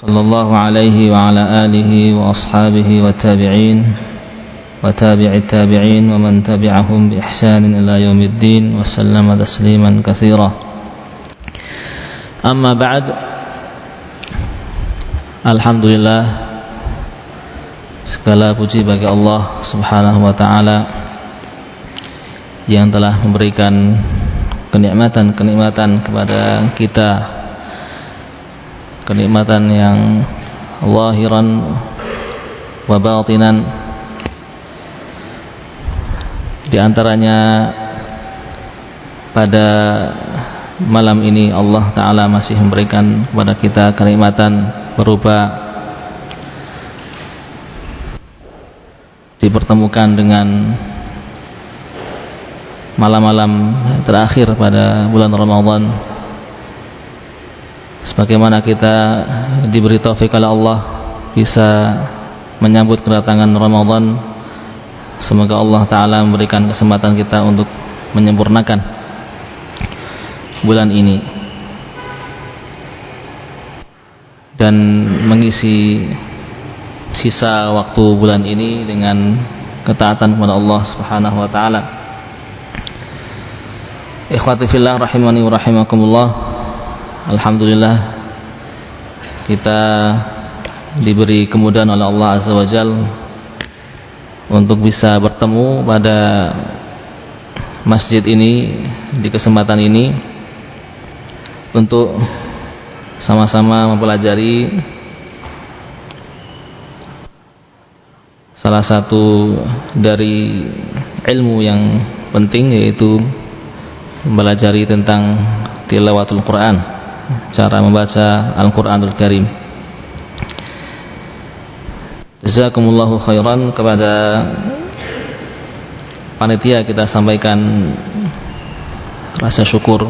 صلى الله عليه وعلى آله وأصحابه والتابعين وتابع التابعين ومن تبعهم بإحسان إلى يوم الدين وسلم تسليما كثيرا أما بعد الحمد لله segala puji bagi Allah Subhanahu wa taala yang telah memberikan kenikmatan-kenikmatan kepada kita kenikmatan yang lahiran wa batinan. Di antaranya pada malam ini Allah taala masih memberikan kepada kita kenikmatan berupa dipertemukan dengan malam-malam terakhir pada bulan Ramadan sebagaimana kita diberi taufik oleh Allah bisa menyambut kedatangan Ramadan semoga Allah taala memberikan kesempatan kita untuk menyempurnakan bulan ini dan mengisi sisa waktu bulan ini dengan ketaatan kepada Allah Subhanahu wa taala. Ikhwati fillah rahimani wa rahimakumullah. Alhamdulillah kita diberi kemudahan oleh Allah Azza wa Jal untuk bisa bertemu pada masjid ini di kesempatan ini untuk sama-sama mempelajari salah satu dari ilmu yang penting yaitu mempelajari tentang tilawatul Quran cara membaca Al-Quranul Karim. Jazakumullahu khairan kepada panitia kita sampaikan rasa syukur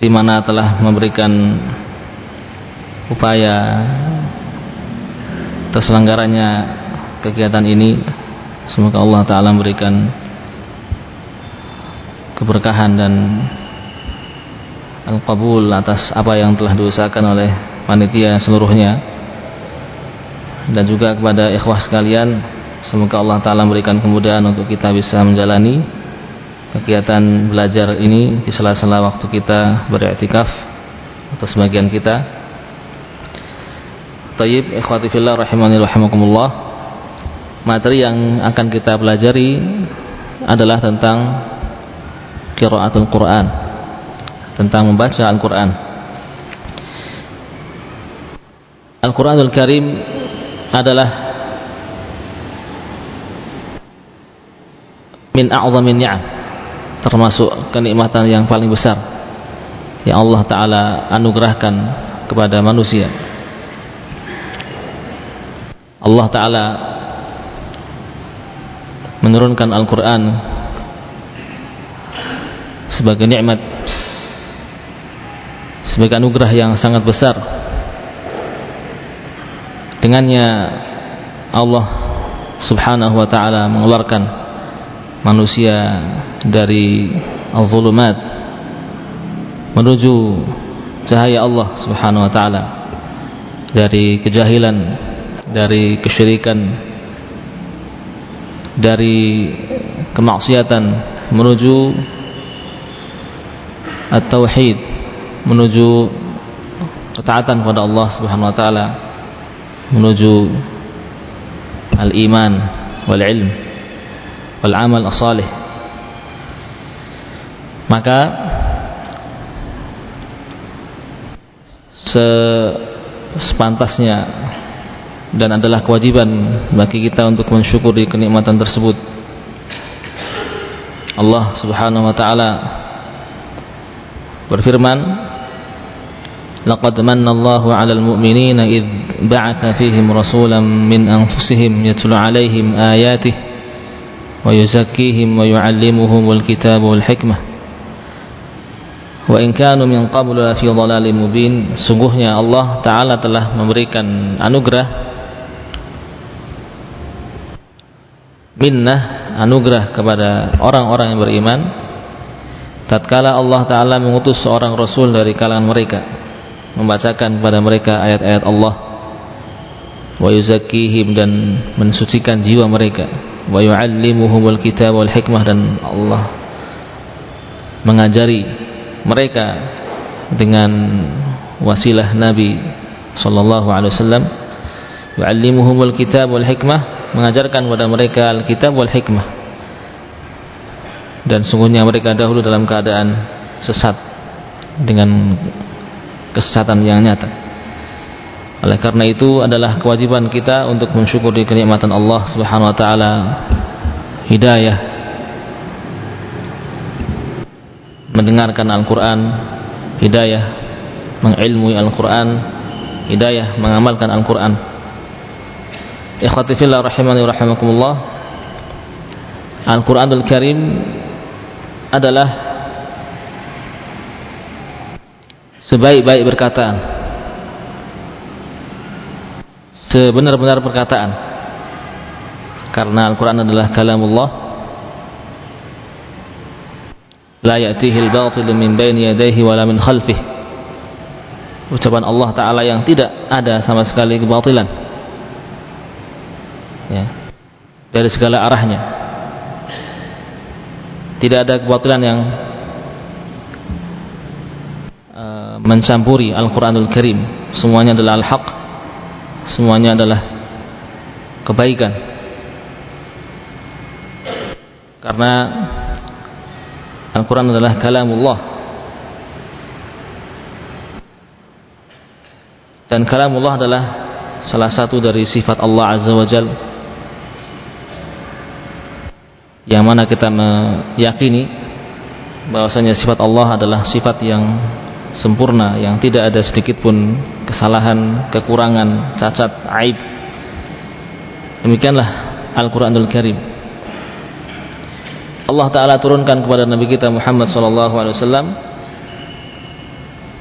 di mana telah memberikan upaya terselenggaranya kegiatan ini. Semoga Allah taala memberikan keberkahan dan al-qabul atas apa yang telah diusahakan oleh panitia seluruhnya. Dan juga kepada ikhwah sekalian semoga Allah Ta'ala memberikan kemudahan untuk kita bisa menjalani kegiatan belajar ini di sela-sela waktu kita beriktikaf atau sebagian kita. Tayyib ikhwati fillah rahimani rahimakumullah. Materi yang akan kita pelajari adalah tentang qiraatul Quran tentang membaca Al-Quran. Al-Quranul Karim adalah min a'zamin ni'am termasuk kenikmatan yang paling besar yang Allah Ta'ala anugerahkan kepada manusia. Allah Ta'ala menurunkan Al-Quran sebagai nikmat sebagai anugerah yang sangat besar. Dengannya Allah subhanahu wa ta'ala mengeluarkan manusia dari al-zulumat menuju cahaya Allah subhanahu wa ta'ala dari kejahilan dari kesyirikan dari kemaksiatan menuju at-tauhid menuju ketaatan kepada Allah Subhanahu wa taala menuju al-iman wal ilm wal amal as-salih. Maka sepantasnya dan adalah kewajiban bagi kita untuk mensyukuri kenikmatan tersebut Allah Subhanahu wa taala berfirman Laqad mannallahu 'alal mu'minina id ba'atha fihim rasulan min anfusihim yatlu 'alaihim ayatihi wa yuzakkihim wa yu'allimuhumul kitaba wal hikmah. Wa in kanu min qablu la fi mubin sungguhnya Allah taala telah memberikan anugerah minnah anugerah kepada orang-orang yang beriman tatkala Allah Ta'ala mengutus seorang Rasul dari kalangan mereka membacakan kepada mereka ayat-ayat Allah wa yuzakkihim dan mensucikan jiwa mereka wa yuallimuhumul kitab wal hikmah dan Allah mengajari mereka dengan wasilah Nabi sallallahu alaihi wasallam yuallimuhumul kitab wal hikmah mengajarkan kepada mereka al-kitab wal hikmah dan sungguhnya mereka dahulu dalam keadaan sesat dengan kesesatan yang nyata. Oleh karena itu adalah kewajiban kita untuk mensyukuri kenikmatan Allah Subhanahu wa taala hidayah mendengarkan Al-Qur'an, hidayah mengilmui Al-Qur'an, hidayah mengamalkan Al-Qur'an. Ikhwati fillah rahimani rahimakumullah. Al-Qur'anul Karim adalah sebaik-baik perkataan. Sebenar-benar perkataan. Karena Al-Quran adalah kalamullah. La ya'tihil batilu min baini yadayhi wala min khalfih. Ucapan Allah Ta'ala yang tidak ada sama sekali kebatilan. Ya. Dari segala arahnya tidak ada kebatilan yang mencampuri Al-Quranul Karim. Semuanya adalah Al-Haq. Semuanya adalah kebaikan. Karena Al-Quran adalah kalamullah. Dan kalamullah adalah salah satu dari sifat Allah Azza wa Jal yang mana kita meyakini bahwasanya sifat Allah adalah sifat yang sempurna yang tidak ada sedikit pun kesalahan, kekurangan, cacat, aib. Demikianlah Al-Qur'anul Karim. Allah taala turunkan kepada nabi kita Muhammad sallallahu alaihi wasallam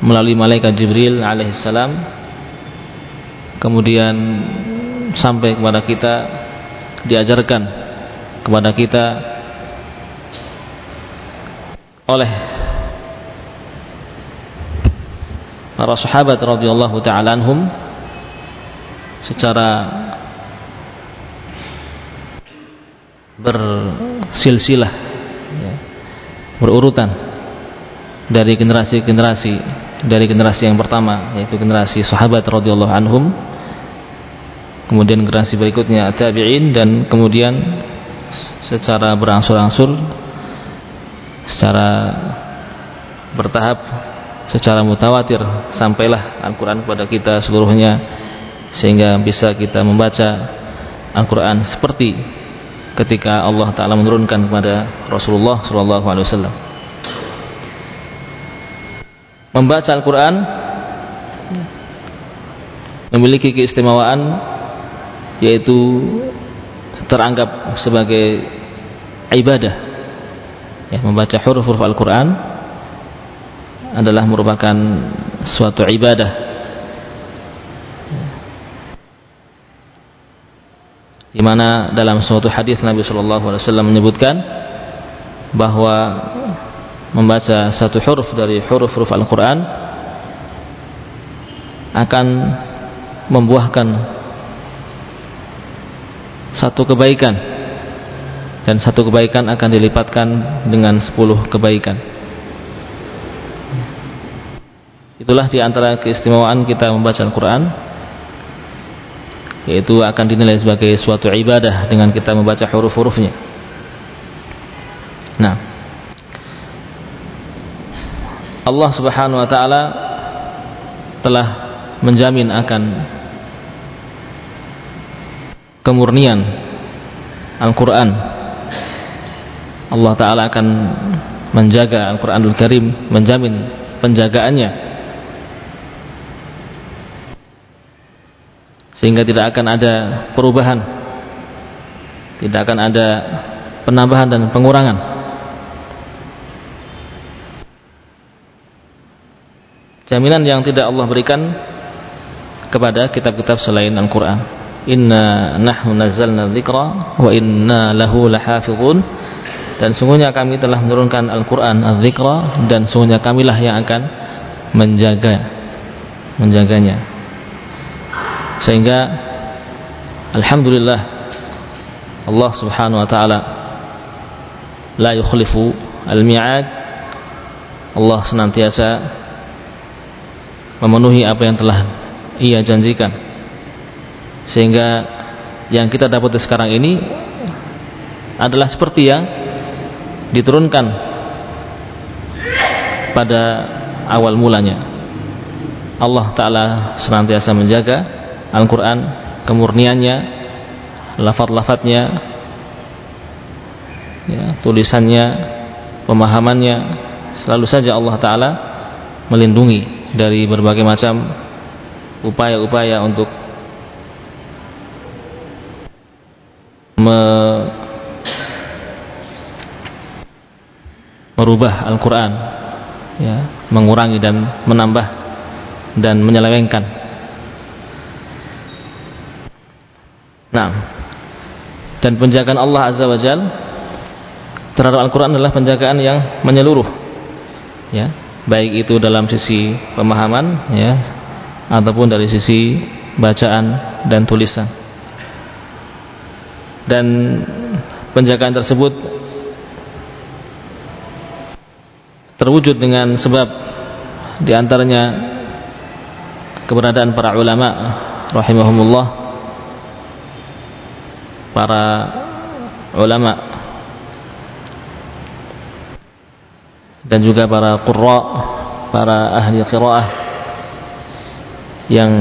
melalui malaikat Jibril alaihissalam kemudian sampai kepada kita diajarkan kepada kita oleh para sahabat radhiyallahu taala anhum secara bersilsilah ya, berurutan dari generasi generasi dari generasi yang pertama yaitu generasi sahabat radhiyallahu anhum kemudian generasi berikutnya tabi'in dan kemudian secara berangsur-angsur secara bertahap secara mutawatir sampailah Al-Quran kepada kita seluruhnya sehingga bisa kita membaca Al-Quran seperti ketika Allah Ta'ala menurunkan kepada Rasulullah SAW membaca Al-Quran memiliki keistimewaan yaitu teranggap sebagai ibadah. Ya, membaca huruf-huruf Al-Quran adalah merupakan suatu ibadah. Di mana dalam suatu hadis Nabi Shallallahu Alaihi Wasallam menyebutkan bahwa membaca satu huruf dari huruf-huruf Al-Quran akan membuahkan satu kebaikan. Dan satu kebaikan akan dilipatkan dengan sepuluh kebaikan. Itulah di antara keistimewaan kita membaca Al-Quran Yaitu akan dinilai sebagai suatu ibadah Dengan kita membaca huruf-hurufnya. Nah Allah subhanahu wa ta'ala Telah menjamin akan Kemurnian Al-Quran. Allah Ta'ala akan menjaga Al-Quranul Karim Menjamin penjagaannya. Sehingga tidak akan ada perubahan. Tidak akan ada penambahan dan pengurangan. Jaminan yang tidak Allah berikan kepada kitab-kitab selain Al-Quran inna nahnu nazzalna dzikra wa inna lahu lahafizun. Dan sungguhnya kami telah menurunkan Al-Quran Al-Zikra dan sungguhnya kamilah yang akan menjaga menjaganya. Sehingga Alhamdulillah Allah subhanahu wa ta'ala la yukhlifu al-mi'ad. Allah senantiasa memenuhi apa yang telah ia janjikan sehingga yang kita dapat sekarang ini adalah seperti yang diturunkan pada awal mulanya. Allah Ta'ala senantiasa menjaga Al-Quran kemurniannya lafad-lafadnya ya, tulisannya pemahamannya selalu saja Allah Ta'ala melindungi dari berbagai macam upaya-upaya untuk me merubah Al-Quran ya, mengurangi dan menambah dan menyelewengkan. Nah dan penjagaan Allah Azza wa Jal terhadap Al-Quran adalah penjagaan yang menyeluruh ya baik itu dalam sisi pemahaman ya ataupun dari sisi bacaan dan tulisan dan penjagaan tersebut terwujud dengan sebab di antaranya keberadaan para ulama rahimahumullah para ulama dan juga para qurra para ahli qiraah yang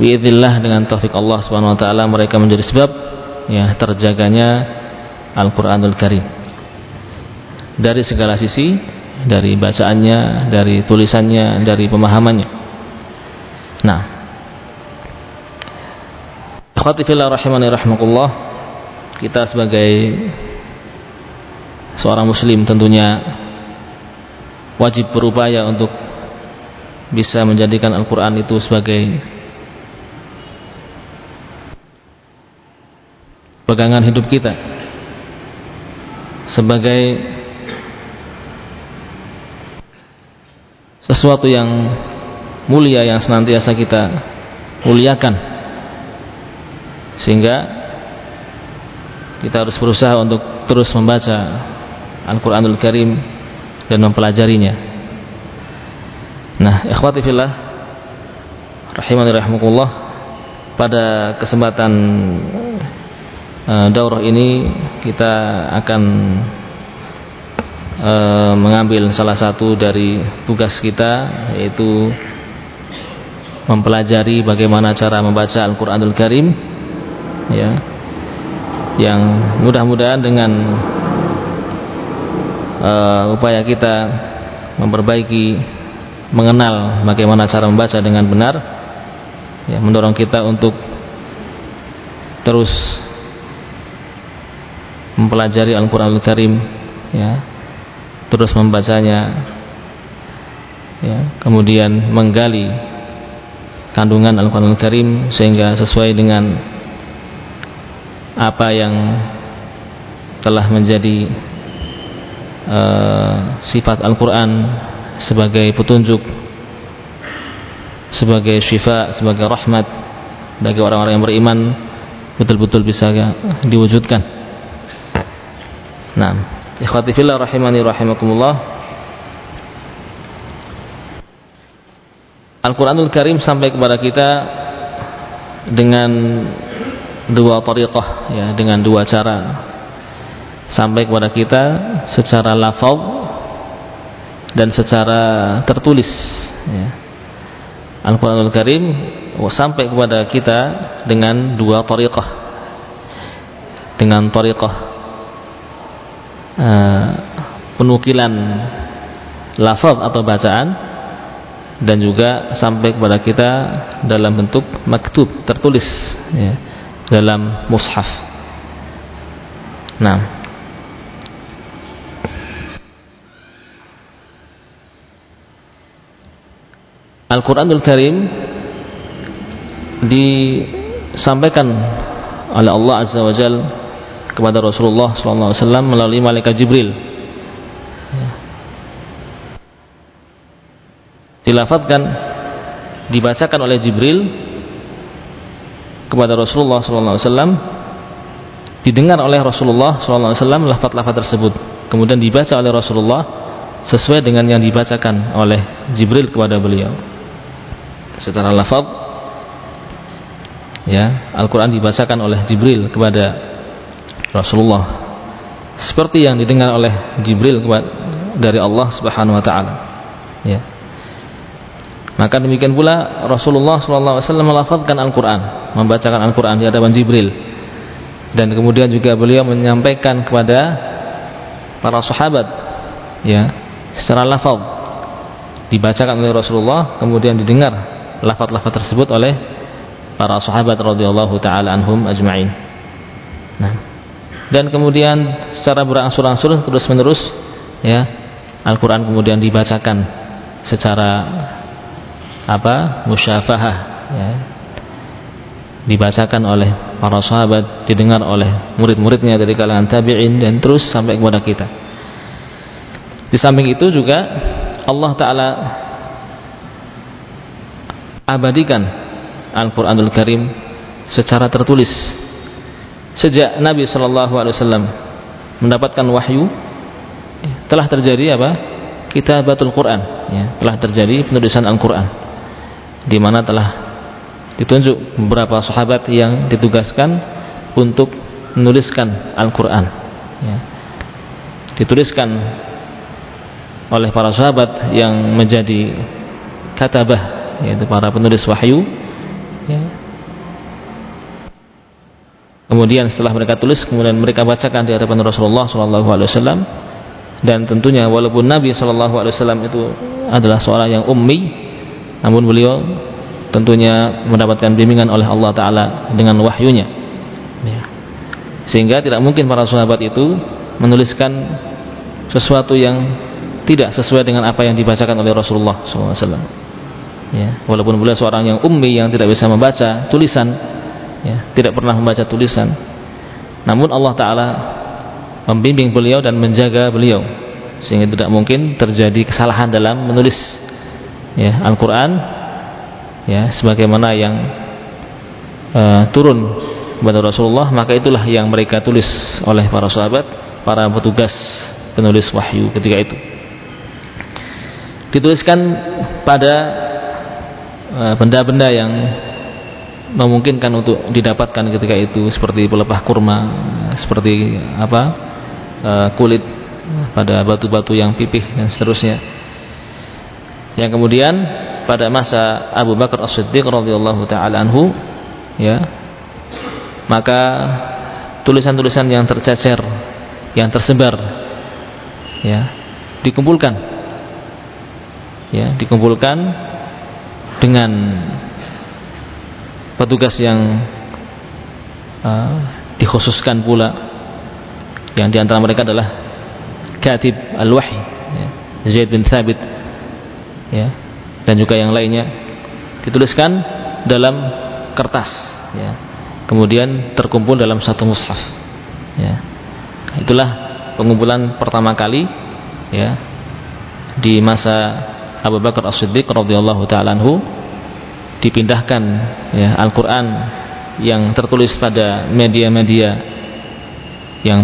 biiznillah dengan taufik Allah Subhanahu wa taala mereka menjadi sebab ya terjaganya Al-Qur'anul Karim dari segala sisi dari bacaannya, dari tulisannya, dari pemahamannya. Nah, Khatifillah rahimani kita sebagai seorang muslim tentunya wajib berupaya untuk bisa menjadikan Al-Quran itu sebagai pegangan hidup kita sebagai sesuatu yang mulia yang senantiasa kita muliakan. Sehingga kita harus berusaha untuk terus membaca Al-Quranul Karim dan mempelajarinya. Nah ikhwati fillah rahimani rahimakumullah pada kesempatan uh, daurah ini kita akan e, mengambil salah satu dari tugas kita yaitu mempelajari bagaimana cara membaca Al-Qur'anul Karim ya yang mudah-mudahan dengan e, upaya kita memperbaiki mengenal bagaimana cara membaca dengan benar ya mendorong kita untuk terus mempelajari Al-Qur'anul Karim ya terus membacanya ya, kemudian menggali kandungan Al-Quranul Karim sehingga sesuai dengan apa yang telah menjadi uh, sifat Al-Quran sebagai petunjuk sebagai syifa, sebagai rahmat bagi orang-orang yang beriman betul-betul bisa diwujudkan nah Ikhwati fillah rahimani rahimakumullah. Al-Qur'anul Karim sampai kepada kita dengan dua tariqah ya, dengan dua cara. Sampai kepada kita secara lafaz dan secara tertulis ya. Al-Qur'anul Karim sampai kepada kita dengan dua tariqah. Dengan tariqah uh, penukilan lafaz atau bacaan dan juga sampai kepada kita dalam bentuk maktub tertulis ya, dalam mushaf. Nah, Al-Quranul Karim disampaikan oleh Allah Azza wa Jal kepada Rasulullah SAW melalui malaikat Jibril. Dilafatkan dibacakan oleh Jibril kepada Rasulullah SAW didengar oleh Rasulullah SAW lafaz-lafaz tersebut kemudian dibaca oleh Rasulullah sesuai dengan yang dibacakan oleh Jibril kepada beliau. Secara lafaz ya Al-Quran dibacakan oleh Jibril kepada Rasulullah. Seperti yang didengar oleh Jibril dari Allah Subhanahu wa taala. Ya. Maka demikian pula Rasulullah SAW melafazkan Al-Quran, membacakan Al-Quran di hadapan Jibril. Dan kemudian juga beliau menyampaikan kepada para sahabat, ya, secara lafaz. Dibacakan oleh Rasulullah, kemudian didengar lafaz-lafaz tersebut oleh para sahabat radhiyallahu taala anhum ajma'in. Nah, dan kemudian secara berangsur-angsur terus-menerus ya Al-Quran kemudian dibacakan secara apa musyafahah ya. dibacakan oleh para sahabat didengar oleh murid-muridnya dari kalangan tabi'in dan terus sampai kepada kita di samping itu juga Allah Ta'ala abadikan Al-Quranul Karim secara tertulis sejak Nabi Shallallahu Alaihi Wasallam mendapatkan wahyu telah terjadi apa kitabatul Quran ya, telah terjadi penulisan Al-Quran di mana telah ditunjuk beberapa sahabat yang ditugaskan untuk menuliskan Al-Quran ya. dituliskan oleh para sahabat yang menjadi katabah yaitu para penulis wahyu ya. Kemudian setelah mereka tulis kemudian mereka bacakan di hadapan Rasulullah SAW dan tentunya walaupun Nabi SAW itu adalah seorang yang ummi namun beliau tentunya mendapatkan bimbingan oleh Allah Ta'ala dengan wahyunya ya. sehingga tidak mungkin para sahabat itu menuliskan sesuatu yang tidak sesuai dengan apa yang dibacakan oleh Rasulullah SAW ya. walaupun beliau seorang yang ummi yang tidak bisa membaca tulisan ya. tidak pernah membaca tulisan namun Allah Ta'ala membimbing beliau dan menjaga beliau sehingga tidak mungkin terjadi kesalahan dalam menulis ya Al-Qur'an ya sebagaimana yang uh, turun kepada Rasulullah maka itulah yang mereka tulis oleh para sahabat para petugas penulis wahyu ketika itu dituliskan pada eh, benda-benda yang memungkinkan untuk didapatkan ketika itu seperti pelepah kurma seperti apa uh, kulit pada batu-batu yang pipih dan seterusnya. Yang kemudian pada masa Abu Bakar As-Siddiq radhiyallahu taala anhu ya maka tulisan-tulisan yang tercecer yang tersebar ya dikumpulkan. Ya dikumpulkan dengan petugas yang uh, dikhususkan pula. Yang di antara mereka adalah Katib Al-Wahy ya, Zaid bin Thabit ya dan juga yang lainnya. Dituliskan dalam kertas ya. Kemudian terkumpul dalam satu mushaf ya. Itulah pengumpulan pertama kali ya di masa Abu Bakar As-Siddiq radhiyallahu taala anhu dipindahkan ya Al-Qur'an yang tertulis pada media-media yang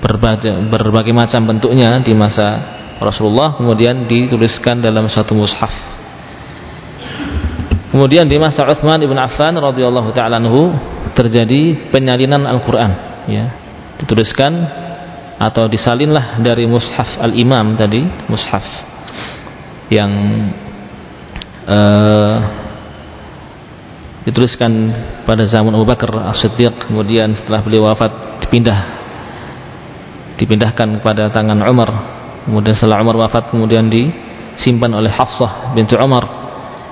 berbagai, berbagai macam bentuknya di masa Rasulullah kemudian dituliskan dalam satu mushaf. Kemudian di masa Uthman ibn Affan radhiyallahu taala anhu terjadi penyalinan Al-Qur'an ya. Dituliskan atau disalinlah dari mushaf Al-Imam tadi, mushaf yang uh, dituliskan pada zaman Abu Bakar As-Siddiq. Kemudian setelah beliau wafat dipindah dipindahkan kepada tangan Umar. Kemudian setelah Umar wafat kemudian di disimpan oleh Hafsah bintu Umar.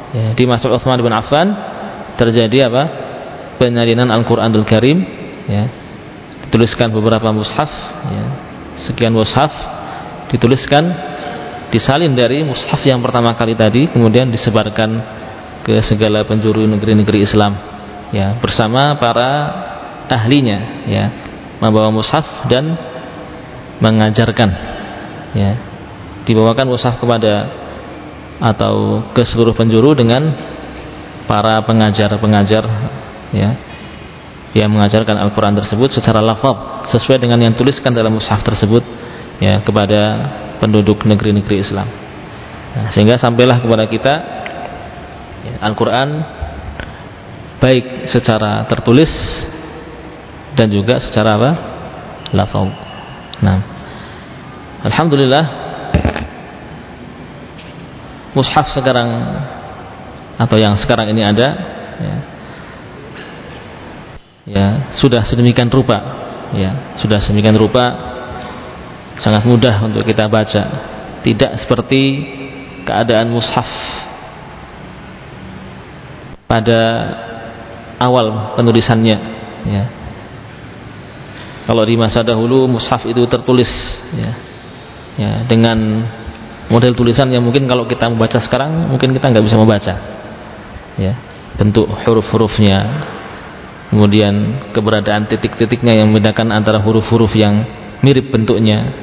Ya, di masa Uthman bin Affan terjadi apa? Penyalinan Al-Qur'anul Karim ya. Dituliskan beberapa mushaf ya, sekian mushaf dituliskan disalin dari mushaf yang pertama kali tadi kemudian disebarkan ke segala penjuru negeri-negeri Islam ya bersama para ahlinya ya membawa mushaf dan mengajarkan ya dibawakan mushaf kepada atau ke seluruh penjuru dengan para pengajar-pengajar ya yang mengajarkan Al-Quran tersebut secara lafaz sesuai dengan yang tuliskan dalam mushaf tersebut ya kepada penduduk negeri-negeri Islam. Nah, sehingga sampailah kepada kita Al-Quran baik secara tertulis dan juga secara apa? Lafaz. Nah Alhamdulillah mushaf sekarang atau yang sekarang ini ada ya, ya sudah sedemikian rupa ya sudah sedemikian rupa sangat mudah untuk kita baca. Tidak seperti keadaan mushaf pada awal penulisannya ya. Kalau di masa dahulu mushaf itu tertulis ya. Ya dengan model tulisan yang mungkin kalau kita membaca sekarang mungkin kita nggak bisa membaca ya. Bentuk huruf-hurufnya kemudian keberadaan titik-titiknya yang membedakan antara huruf-huruf yang mirip bentuknya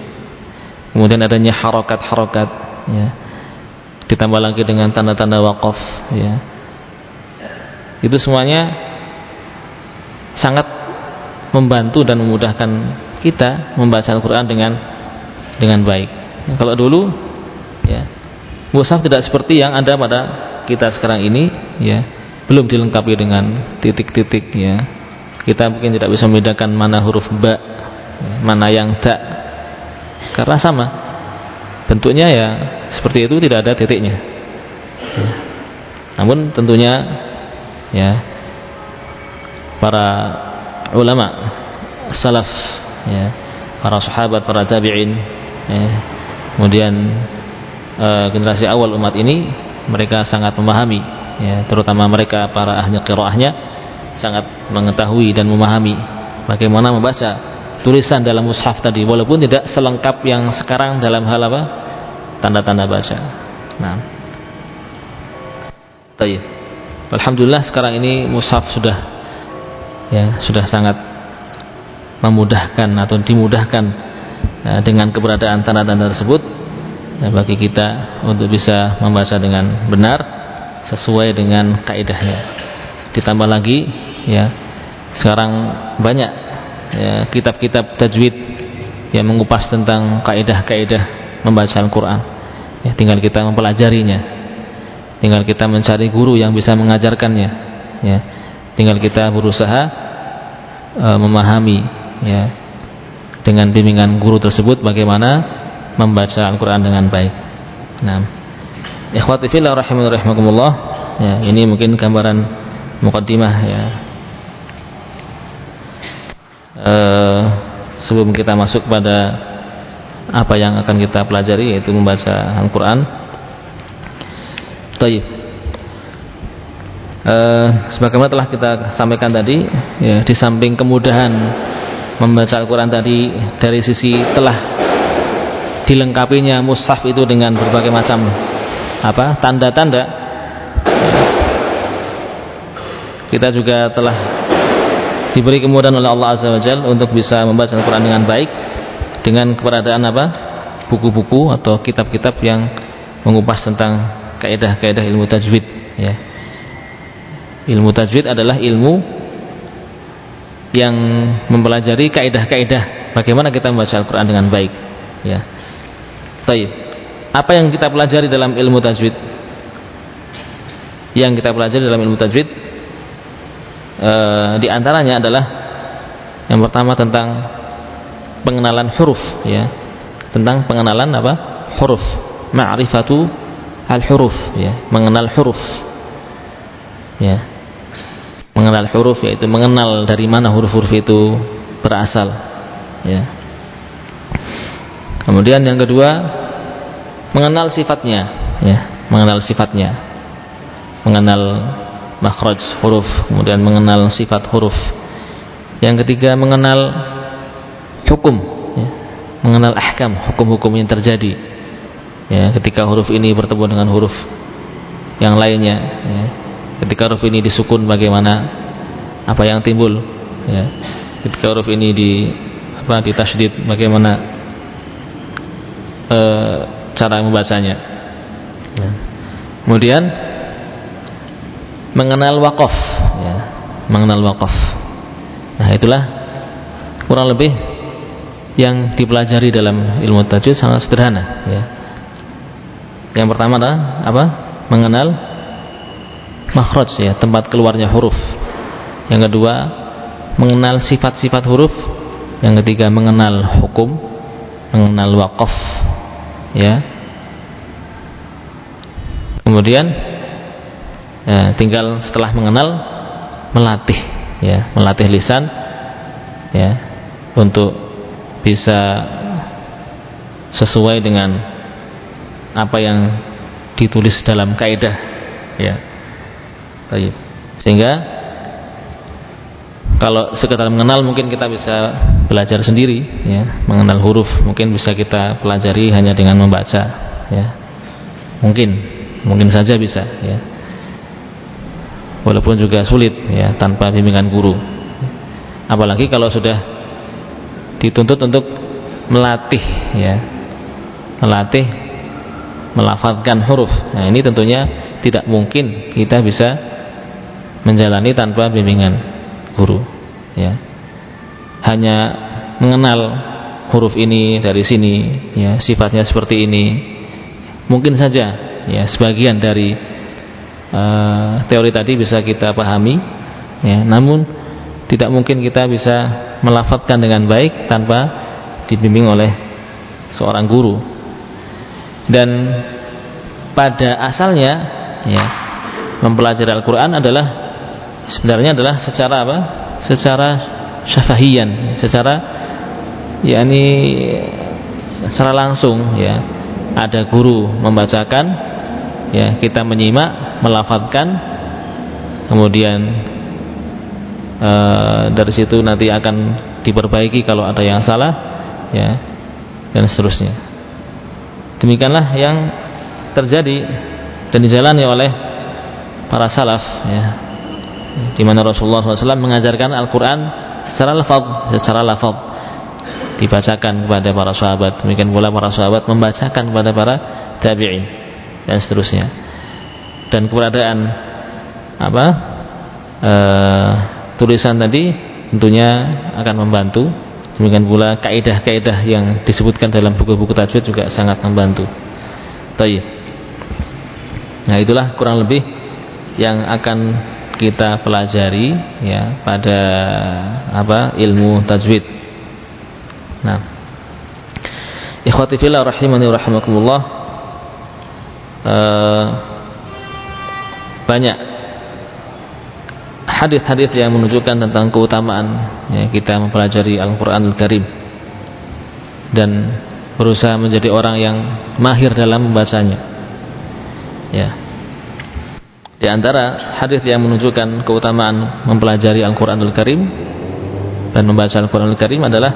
kemudian adanya harokat-harokat ya. Ditambah lagi dengan tanda-tanda wakaf ya itu semuanya sangat membantu dan memudahkan kita membaca Al-Quran dengan dengan baik. Ya, kalau dulu ya mushaf tidak seperti yang ada pada kita sekarang ini ya belum dilengkapi dengan titik-titik ya. Kita mungkin tidak bisa membedakan mana huruf ba mana yang da karena sama. Bentuknya ya seperti itu tidak ada titiknya. Ya. namun tentunya ya. Para ulama salaf ya. Para sahabat para tabi'in ya, kemudian uh, generasi awal umat ini mereka sangat memahami ya, terutama mereka para ahli qiraahnya sangat mengetahui dan memahami bagaimana membaca tulisan dalam mushaf tadi walaupun tidak selengkap yang sekarang dalam hal apa? Tanda-tanda baca. Nah. Tayyip. Alhamdulillah sekarang ini mushaf sudah ya sudah sangat memudahkan atau dimudahkan ya, dengan keberadaan tanda-tanda tersebut ya, bagi kita untuk bisa membaca dengan benar sesuai dengan kaidahnya. Ditambah lagi ya sekarang banyak ya, kitab-kitab tajwid yang mengupas tentang kaidah-kaidah membaca Al-Quran. Ya, tinggal kita mempelajarinya tinggal kita mencari guru yang bisa mengajarkannya ya tinggal kita berusaha uh, memahami ya dengan bimbingan guru tersebut bagaimana membaca Al-Quran dengan baik nah Ikhwati fillah rahimakumullah. Ya, ini mungkin gambaran mukaddimah ya. Uh, sebelum kita masuk pada apa yang akan kita pelajari yaitu membaca Al-Qur'an. Baik. Uh, sebagaimana telah kita sampaikan tadi, ya, di samping kemudahan membaca Al-Qur'an tadi dari sisi telah dilengkapinya mushaf itu dengan berbagai macam apa tanda-tanda kita juga telah diberi kemudahan oleh Allah Azza wa untuk bisa membaca Al-Quran dengan baik dengan keberadaan apa buku-buku atau kitab-kitab yang mengupas tentang kaidah-kaidah ilmu tajwid ya ilmu tajwid adalah ilmu yang mempelajari kaidah-kaidah bagaimana kita membaca Al-Quran dengan baik ya baik apa yang kita pelajari dalam ilmu tajwid? Yang kita pelajari dalam ilmu tajwid e, di antaranya adalah yang pertama tentang pengenalan huruf ya. Tentang pengenalan apa? Huruf. Ma'rifatu al-huruf ya, mengenal huruf. Ya. Mengenal huruf yaitu mengenal dari mana huruf-huruf itu berasal ya. Kemudian yang kedua mengenal sifatnya ya mengenal sifatnya mengenal makhraj huruf kemudian mengenal sifat huruf yang ketiga mengenal hukum ya. mengenal ahkam hukum-hukum yang terjadi ya ketika huruf ini bertemu dengan huruf yang lainnya ya. ketika huruf ini disukun bagaimana? Apa yang timbul? Ya. Ketika huruf ini di apa ditasydid bagaimana e, cara membacanya? Ya. kemudian mengenal wakaf ya. Mengenal wakaf. Nah itulah kurang lebih yang dipelajari dalam ilmu tajwid sangat sederhana ya yang pertama adalah apa? Mengenal makhraj ya tempat keluarnya huruf. Yang kedua mengenal sifat-sifat huruf. Yang ketiga mengenal hukum mengenal wakaf ya. Kemudian ya, tinggal setelah mengenal melatih ya melatih lisan ya untuk bisa sesuai dengan apa yang ditulis dalam kaidah. Ya. Sehingga kalau sekedar mengenal mungkin kita bisa belajar sendiri ya. Mengenal huruf mungkin bisa kita pelajari hanya dengan membaca ya. Mungkin mungkin saja bisa ya. Walaupun juga sulit ya tanpa bimbingan guru. Apalagi kalau sudah dituntut untuk melatih ya. Melatih melafazkan huruf. Nah ini tentunya tidak mungkin kita bisa menjalani tanpa bimbingan guru ya. Hanya mengenal huruf ini dari sini ya sifatnya seperti ini. Mungkin saja ya sebagian dari uh, teori tadi bisa kita pahami ya. Namun tidak mungkin kita bisa melafatkan dengan baik tanpa dibimbing oleh seorang guru dan pada asalnya ya mempelajari Al-Qur'an adalah sebenarnya adalah secara apa? Secara syafahiyan, secara yakni secara langsung ya. Ada guru membacakan ya, kita menyimak, melafadzkan kemudian e, dari situ nanti akan diperbaiki kalau ada yang salah ya dan seterusnya. Demikianlah yang terjadi dan dijalani oleh para salaf ya di mana Rasulullah SAW mengajarkan Al-Quran secara lafaz, secara lafaz dibacakan kepada para sahabat. Demikian pula para sahabat membacakan kepada para tabi'in dan seterusnya. Dan keberadaan apa e, tulisan tadi tentunya akan membantu. Demikian pula kaidah-kaidah yang disebutkan dalam buku-buku tajwid juga sangat membantu. Tayyib. Nah, itulah kurang lebih yang akan kita pelajari ya pada apa ilmu tajwid. Nah, ikhwati fillah rahimani rahimakumullah uh, banyak hadis-hadis yang menunjukkan tentang keutamaan ya, kita mempelajari Al-Qur'anul Karim dan berusaha menjadi orang yang mahir dalam membacanya. Ya. Di antara hadis yang menunjukkan keutamaan mempelajari Al-Qur'anul Karim dan membaca Al-Qur'anul Karim adalah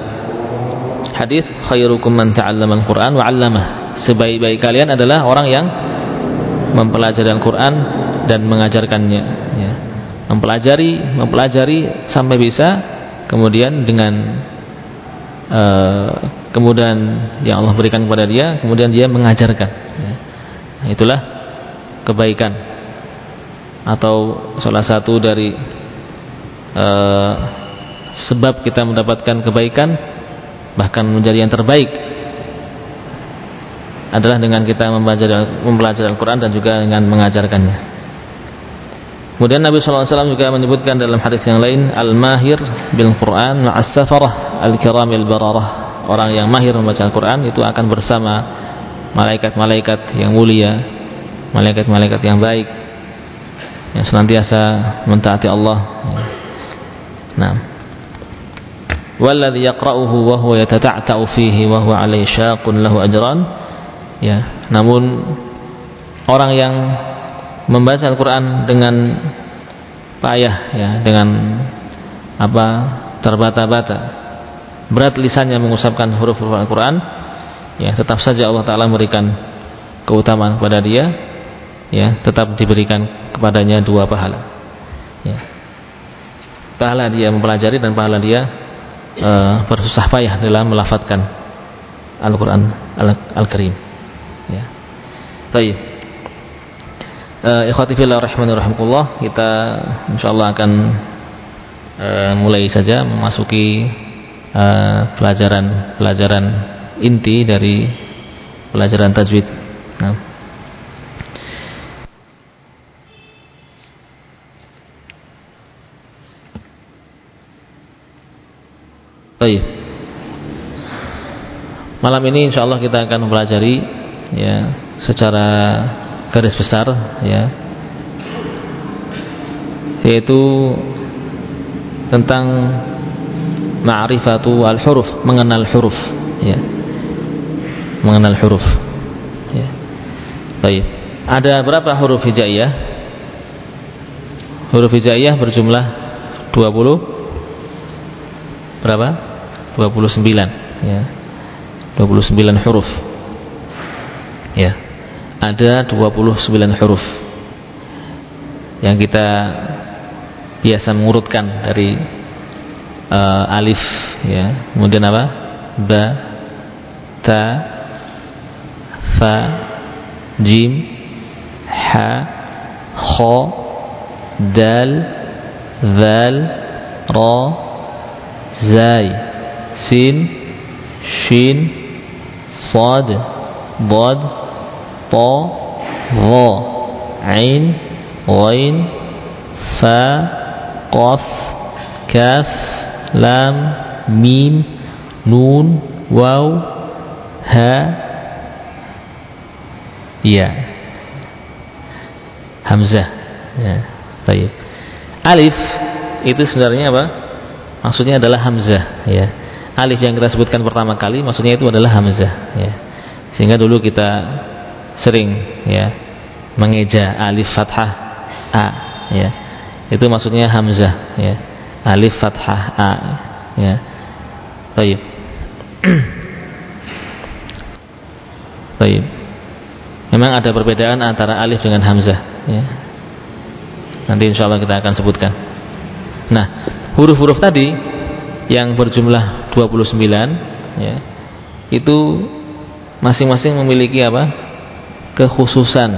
hadis khairukum man ta'allama Al-Qur'an wa 'allamah. Sebaik-baik kalian adalah orang yang mempelajari Al-Qur'an dan mengajarkannya ya. Mempelajari, mempelajari sampai bisa kemudian dengan uh, kemudian yang Allah berikan kepada dia, kemudian dia mengajarkan. Nah, itulah kebaikan atau salah satu dari uh, sebab kita mendapatkan kebaikan bahkan menjadi yang terbaik adalah dengan kita mempelajari Al-Quran dan juga dengan mengajarkannya. Kemudian Nabi SAW juga menyebutkan dalam hadis yang lain, Al-Mahir bil Quran ma'as safarah al-kiramil bararah. Orang yang mahir membaca Al-Quran itu akan bersama malaikat-malaikat yang mulia, malaikat-malaikat yang baik, yang senantiasa mentaati Allah. Nah. Walladhi yaqra'uhu wa huwa yatata'ta'u fihi wa huwa syaqun lahu ajran. Ya, namun orang yang membaca Al-Qur'an dengan payah ya, dengan apa? terbata-bata. Berat lisannya mengusapkan huruf-huruf Al-Qur'an, ya tetap saja Allah taala memberikan keutamaan kepada dia, ya, tetap diberikan kepadanya dua pahala. Ya. Pahala dia mempelajari dan pahala dia uh, bersusah payah dalam melafatkan Al-Qur'an Al-Karim. Ya. Baik. Uh, ikhwati fillah rahimanirrahimakumullah, kita insyaallah akan uh, mulai saja memasuki pelajaran-pelajaran uh, inti dari pelajaran tajwid. Nah. Baik. Malam ini insya Allah kita akan mempelajari ya secara garis besar ya yaitu tentang ma'rifatu al-huruf, mengenal huruf ya. Mengenal huruf. Ya. Baik. Ada berapa huruf hijaiyah? Huruf hijaiyah berjumlah 20 berapa? 29 ya 29 huruf ya ada 29 huruf yang kita biasa mengurutkan dari uh, alif ya. Kemudian apa? Ba ta fa jim ha kha dal zal ra zai sin shin sad dad ta dha ain ghain fa qaf kaf lam mim nun waw ha ya. Hamzah. Ya baik alif itu sebenarnya apa? Maksudnya adalah hamzah ya. Alif yang kita sebutkan pertama kali maksudnya itu adalah hamzah ya. Sehingga dulu kita sering ya mengeja alif fathah a ya. Itu maksudnya hamzah ya. Alif fathah a ya. Baik. Baik. Memang ada perbedaan antara alif dengan hamzah ya. Nanti insya Allah kita akan sebutkan. Nah, huruf-huruf tadi yang berjumlah 29 ya itu masing-masing memiliki apa kekhususan.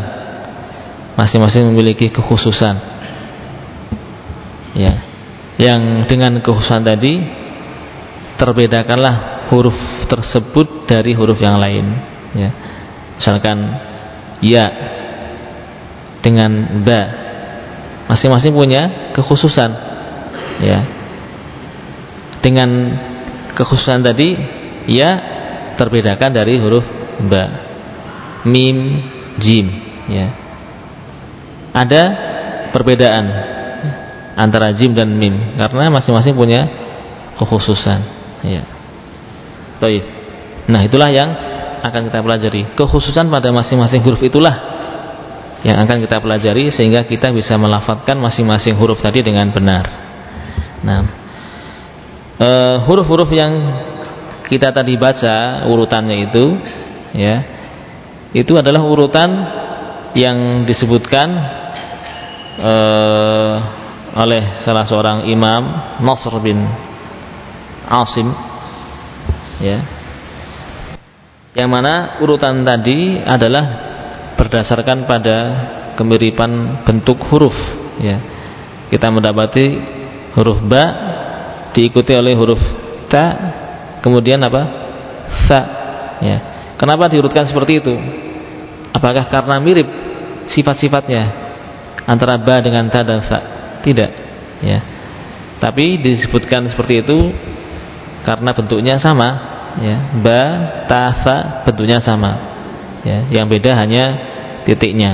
Masing-masing memiliki kekhususan. Ya. Yang dengan kekhususan tadi terbedakanlah huruf tersebut dari huruf yang lain. Ya. Misalkan ya dengan ba. Masing-masing punya kekhususan. Ya. Dengan kekhususan tadi ya terbedakan dari huruf ba mim jim ya. Ada perbedaan antara jim dan mim karena masing-masing punya kekhususan ya. Nah itulah yang akan kita pelajari. Kekhususan pada masing-masing huruf itulah yang akan kita pelajari sehingga kita bisa melafalkan masing-masing huruf tadi dengan benar. Nah Eh, huruf-huruf uh, yang kita tadi baca urutannya itu ya itu adalah urutan yang disebutkan uh, oleh salah seorang imam Nasr bin Asim ya. Yang mana urutan tadi adalah berdasarkan pada kemiripan bentuk huruf ya. Kita mendapati huruf ba diikuti oleh huruf ta kemudian apa? Sa ya kenapa diurutkan seperti itu? Apakah karena mirip sifat-sifatnya antara ba dengan ta dan sa tidak ya. Tapi disebutkan seperti itu karena bentuknya sama ya. Ba ta sa bentuknya sama ya. Yang beda hanya titiknya.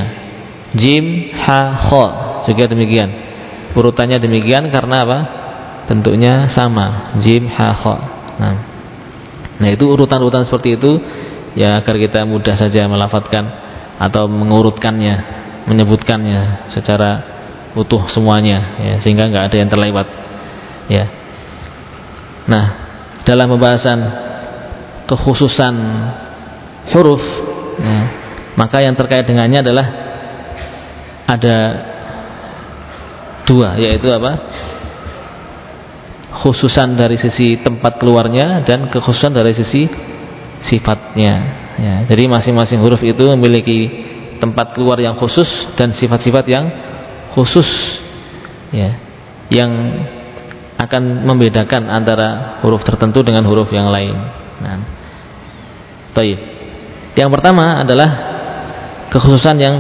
Jim ha kho juga demikian. Urutannya demikian karena apa? Bentuknya sama. Jim ha kha nah, nah itu urutan-urutan seperti itu ya agar kita mudah saja melafatkan atau mengurutkannya, menyebutkannya secara utuh semuanya ya, sehingga nggak ada yang terlewat. Ya. Nah, dalam pembahasan kekhususan huruf ya, maka yang terkait dengannya adalah ada dua yaitu apa? khususan dari sisi tempat keluarnya dan kekhususan dari sisi sifatnya. Ya, jadi masing-masing huruf itu memiliki tempat keluar yang khusus dan sifat-sifat yang khusus ya yang akan membedakan antara huruf tertentu dengan huruf yang lain. Nah yang pertama adalah kekhususan yang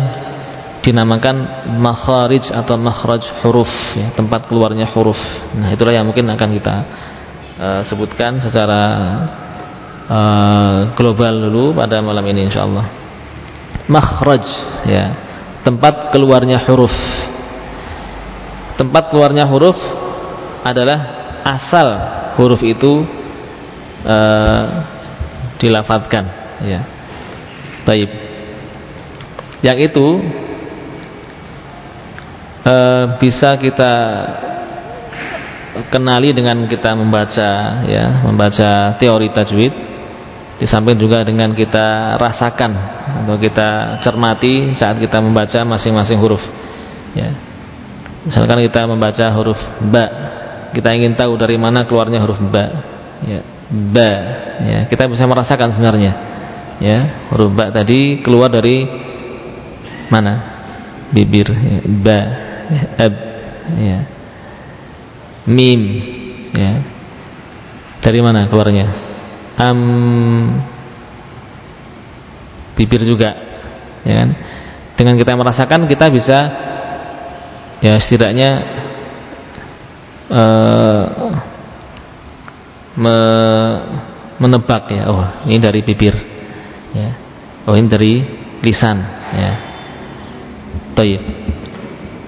dinamakan makharij atau makhraj huruf ya, tempat keluarnya huruf. Nah, itulah yang mungkin akan kita uh, sebutkan secara uh, global dulu pada malam ini insyaallah. Makhraj ya, tempat keluarnya huruf. Tempat keluarnya huruf adalah asal huruf itu uh, dilafatkan ya. Baik. Yang itu e, bisa kita kenali dengan kita membaca ya membaca teori tajwid di samping juga dengan kita rasakan atau kita cermati saat kita membaca masing-masing huruf. Ya. Misalkan kita membaca huruf ba kita ingin tahu dari mana keluarnya huruf ba. Ya ba. Ya kita bisa merasakan sebenarnya. Ya huruf ba tadi keluar dari mana? Bibir ya, ba. Ab. Ya. Mim. Ya. Dari mana keluarnya am bibir juga ya kan? Dengan kita merasakan kita bisa ya setidaknya uh, me, menebak ya. Oh ini dari bibir ya. Oh ini dari lisan ya. Taib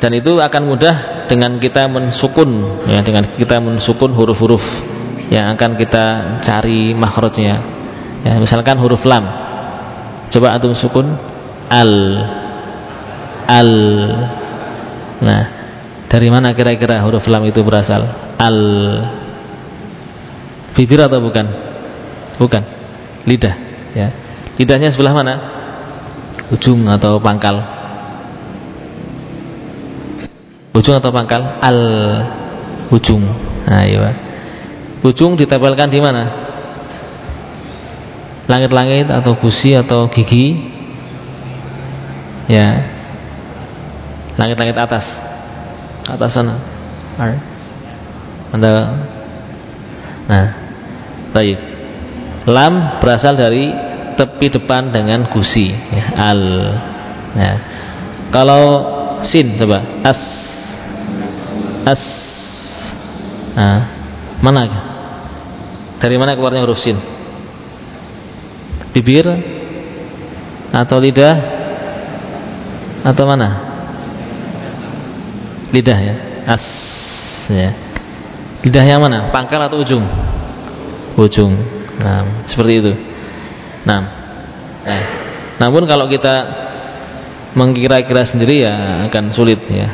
dan itu akan mudah dengan kita mensukun ya dengan kita mensukun huruf-huruf yang akan kita cari makhrajnya. Ya misalkan huruf lam. Coba antum sukun. Al. Al. Nah dari mana kira-kira huruf lam itu berasal? Al. Bibir atau bukan? Bukan. Lidah ya. Lidahnya sebelah mana? Ujung atau pangkal? Ujung atau pangkal? Al. Ujung. Nah iya ujung ditempelkan di mana? Langit-langit atau gusi atau gigi? Ya. Langit-langit atas. Atas sana. Anda nah baik. Lam berasal dari tepi depan dengan gusi. Ya, al. Ya. kalau sin coba. As. As. Nah, mana dari mana keluarnya huruf sin? Bibir atau lidah? Atau mana? Lidah ya. As ya. Lidah yang mana? Pangkal atau ujung? Ujung. Nah seperti itu. Nah eh. namun kalau kita mengkira-kira sendiri ya akan sulit ya.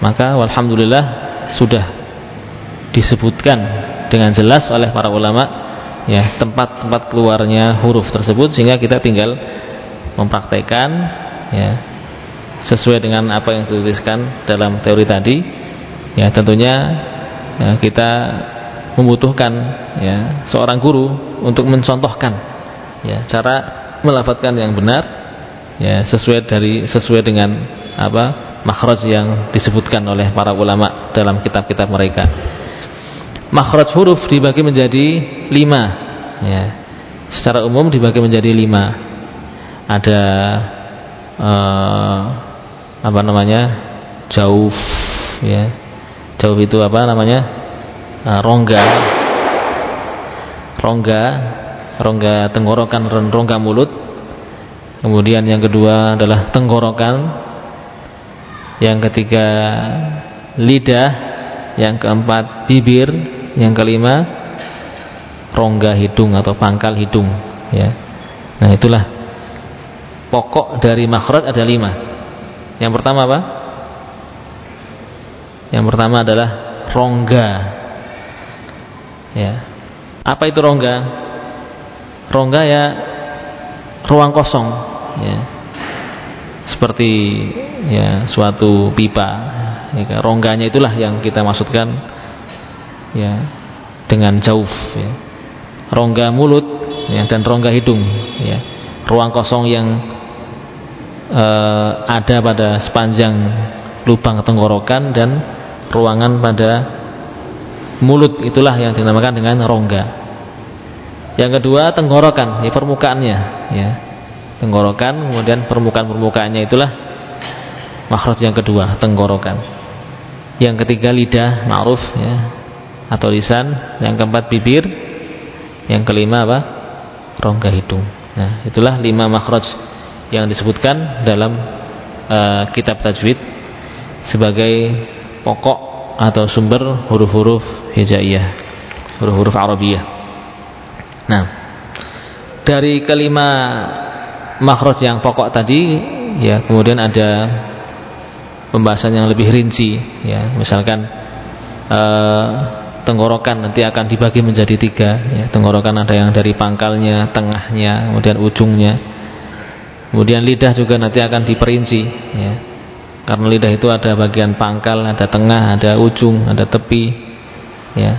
Maka alhamdulillah sudah disebutkan dengan jelas oleh para ulama ya tempat-tempat keluarnya huruf tersebut sehingga kita tinggal mempraktekkan ya sesuai dengan apa yang dituliskan dalam teori tadi ya tentunya ya, kita membutuhkan ya seorang guru untuk mencontohkan ya cara melafatkan yang benar ya sesuai dari sesuai dengan apa makhraj yang disebutkan oleh para ulama dalam kitab-kitab mereka. Makhraj huruf dibagi menjadi lima, ya. Secara umum dibagi menjadi lima. Ada uh, apa namanya jauh, ya. Jauh itu apa namanya uh, rongga, rongga, rongga tenggorokan, rongga mulut. Kemudian yang kedua adalah tenggorokan yang ketiga lidah, yang keempat bibir, yang kelima rongga hidung atau pangkal hidung ya. Nah, itulah pokok dari makhraj ada lima. Yang pertama apa? Yang pertama adalah rongga. Ya. Apa itu rongga? Rongga ya ruang kosong, ya. Seperti ya suatu pipa. Ya, rongganya itulah yang kita maksudkan ya dengan jauh ya. Rongga mulut ya, dan rongga hidung ya. Ruang kosong yang uh, ada pada sepanjang lubang tenggorokan dan ruangan pada mulut itulah yang dinamakan dengan rongga. Yang kedua tenggorokan, ya permukaannya, ya tenggorokan, kemudian permukaan permukaannya itulah makhraj yang kedua tenggorokan. Yang ketiga lidah, ma'ruf ya atau lisan. Yang keempat bibir. Yang kelima apa? Rongga hidung. Nah itulah lima makhraj yang disebutkan dalam uh, kitab tajwid sebagai pokok atau sumber huruf-huruf hijaiyah, huruf-huruf Arabiyah. Nah, dari kelima makhraj yang pokok tadi ya kemudian ada pembahasan yang lebih rinci ya, misalkan uh, tenggorokan nanti akan dibagi menjadi tiga ya, tenggorokan ada yang dari pangkalnya, tengahnya, kemudian ujungnya Kemudian lidah juga nanti akan diperinci ya. Karena lidah itu ada bagian pangkal, ada tengah, ada ujung, ada tepi ya.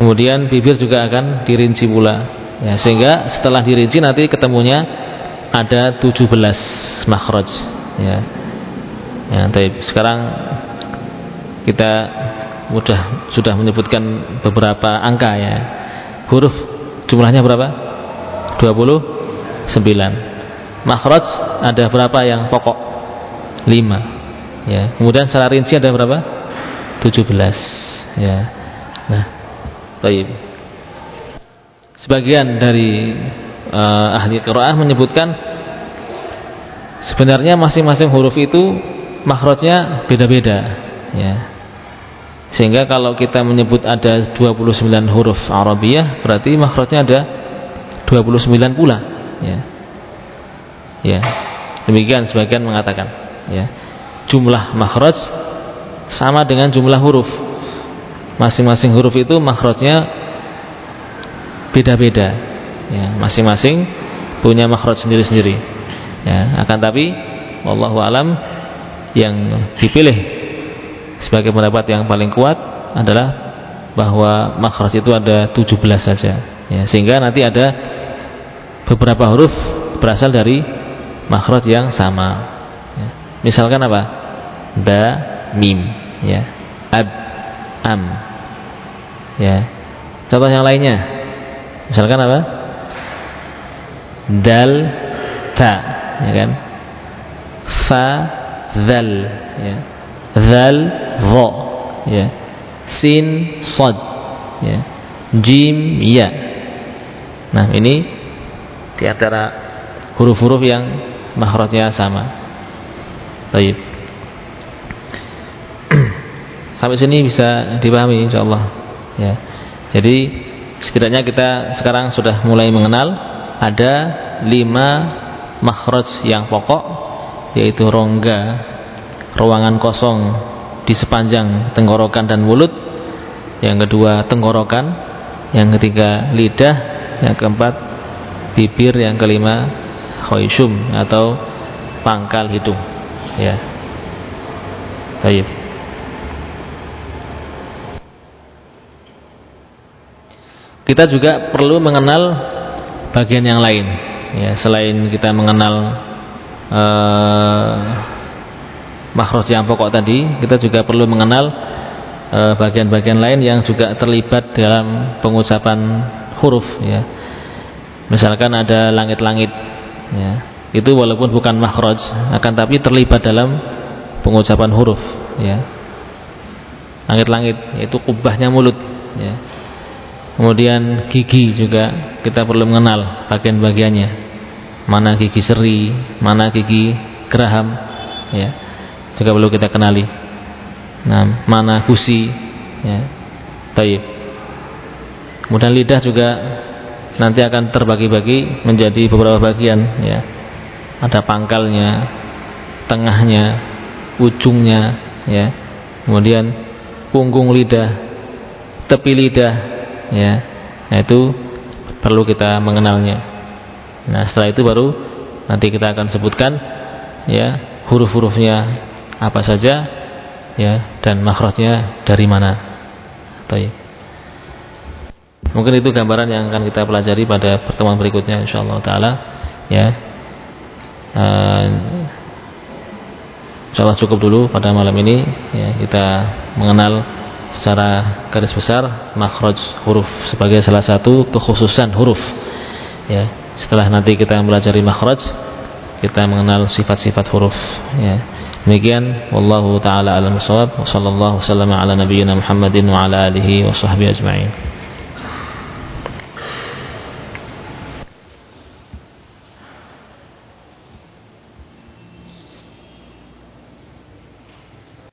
Kemudian bibir juga akan dirinci pula ya, sehingga setelah dirinci nanti ketemunya ada 17 makhraj ya. Ya, sekarang kita mudah sudah menyebutkan beberapa angka ya. Huruf jumlahnya berapa? 20 sembilan. Makhraj ada berapa yang pokok? Lima. Ya. Kemudian secara rinci ada berapa? Tujuh belas. Ya. Nah baik. Sebagian dari uh, ahli qiraah menyebutkan sebenarnya masing-masing huruf itu makhrajnya beda-beda. Ya sehingga kalau kita menyebut ada 29 huruf Arabiyah berarti makhrajnya ada 29 pula. Ya. Ya. Demikian sebagian mengatakan. Ya. Jumlah makhraj sama dengan jumlah huruf. Masing-masing huruf itu makhrajnya beda-beda. Ya. Masing-masing punya makhraj sendiri-sendiri. Ya. Akan tapi wallahu alam yang dipilih sebagai pendapat yang paling kuat adalah bahwa makhraj itu ada 17 saja ya sehingga nanti ada beberapa huruf berasal dari makhraj yang sama. Ya. Misalkan apa? Ba, mim, ya. Ab, am. Ya. Contoh yang lainnya. Misalkan apa? Dal, ta, ya kan? Fa, zal, ya. Zal, dha, ya. Sin, sad, ya. Jim, ya. Nah, ini di antara huruf-huruf yang makhrajnya sama. Baik. Sampai sini bisa dipahami insyaallah ya. Jadi setidaknya kita sekarang sudah mulai mengenal ada lima makhraj yang pokok yaitu rongga ruangan kosong di sepanjang tenggorokan dan mulut. Yang kedua tenggorokan. Yang ketiga lidah. Yang keempat bibir. Yang kelima khoisum atau pangkal hidung. Ya. Baik. Kita juga perlu mengenal bagian yang lain. Ya selain kita mengenal uh, makhraj yang pokok tadi kita juga perlu mengenal eh, bagian-bagian uh, lain yang juga terlibat dalam pengucapan huruf ya. Misalkan ada langit-langit ya. Itu walaupun bukan makhraj akan tapi terlibat dalam pengucapan huruf ya. Langit-langit yaitu kubahnya mulut ya. Kemudian gigi juga kita perlu mengenal bagian-bagiannya. Mana gigi seri mana gigi geraham ya juga perlu kita kenali. Nah mana gusi ya. Taib. Kemudian lidah juga nanti akan terbagi-bagi menjadi beberapa bagian ya. Ada pangkalnya tengahnya ujungnya ya. Kemudian punggung lidah tepi lidah ya. Nah itu perlu kita mengenalnya. Nah setelah itu baru nanti kita akan sebutkan ya huruf-hurufnya apa saja ya dan makhrajnya dari mana Baik. Mungkin itu gambaran yang akan kita pelajari pada pertemuan berikutnya insyaallah taala ya. Uh, insyaallah cukup dulu pada malam ini ya kita mengenal secara garis besar makhraj huruf sebagai salah satu kekhususan huruf ya setelah nanti kita mempelajari makhraj kita mengenal sifat-sifat huruf ya demikian wallahu taala alam shawab wa sallallahu ala nabiyyina muhammadin wa ala alihi wa sahbihi ajma'in